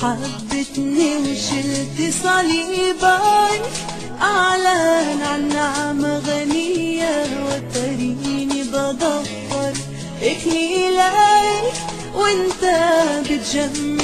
حبتني وشلت صليبك أعلن عن نعمة غنية وتريني بدور إكليلك وانت بتجمل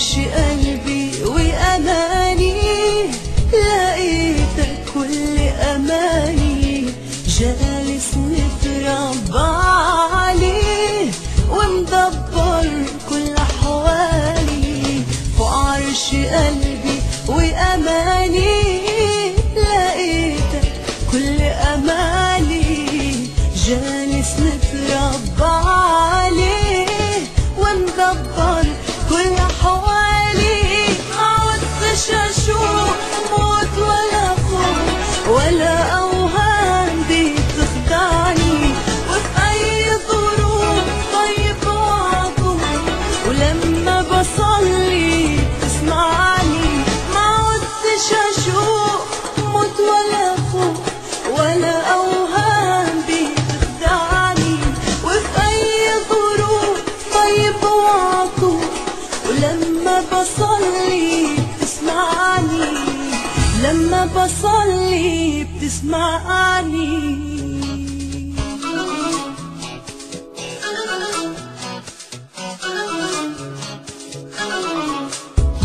عرش قلبي وأماني لقيتك كل أماني. جالس نتربى عليه ومدبر كل أحوالي فوق عرش قلبي وأماني لقيتك كل أمالي جالس نتربى عليه لما بصلي بتسمعني.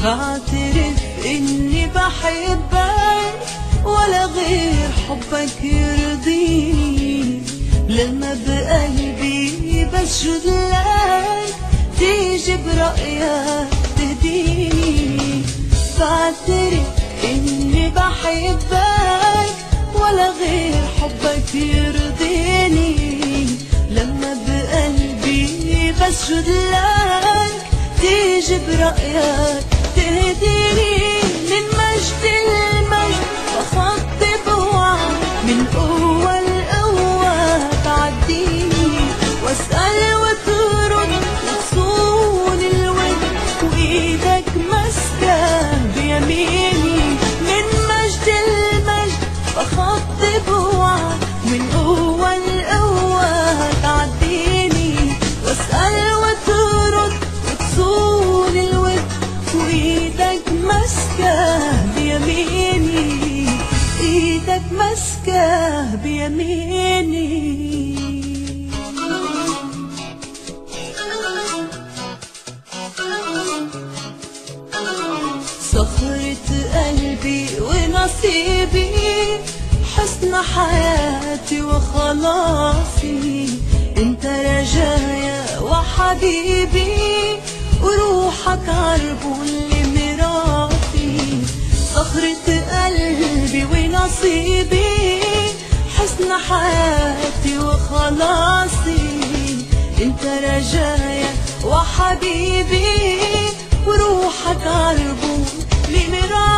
بعترف إني بحبك ولا غير حبك يرضيني لما بقلبي بسجد لك تيجي برأيك تهديني. بعترف إني بحبك ولا غير حبك يرضيني. لما بقلبي بسجد لك تيجي برأيك تهديني. ماسكة بيميني إيدك ماسكة بيميني. صخرة قلبي ونصيبي حسن حياتي وخلاصي. انت رجايا وحبيبي وروحك عربون صخرة قلبي ونصيبي حسن حياتي وخلاصي. انت رجايا وحبيبي وروحك عربون لميراثي.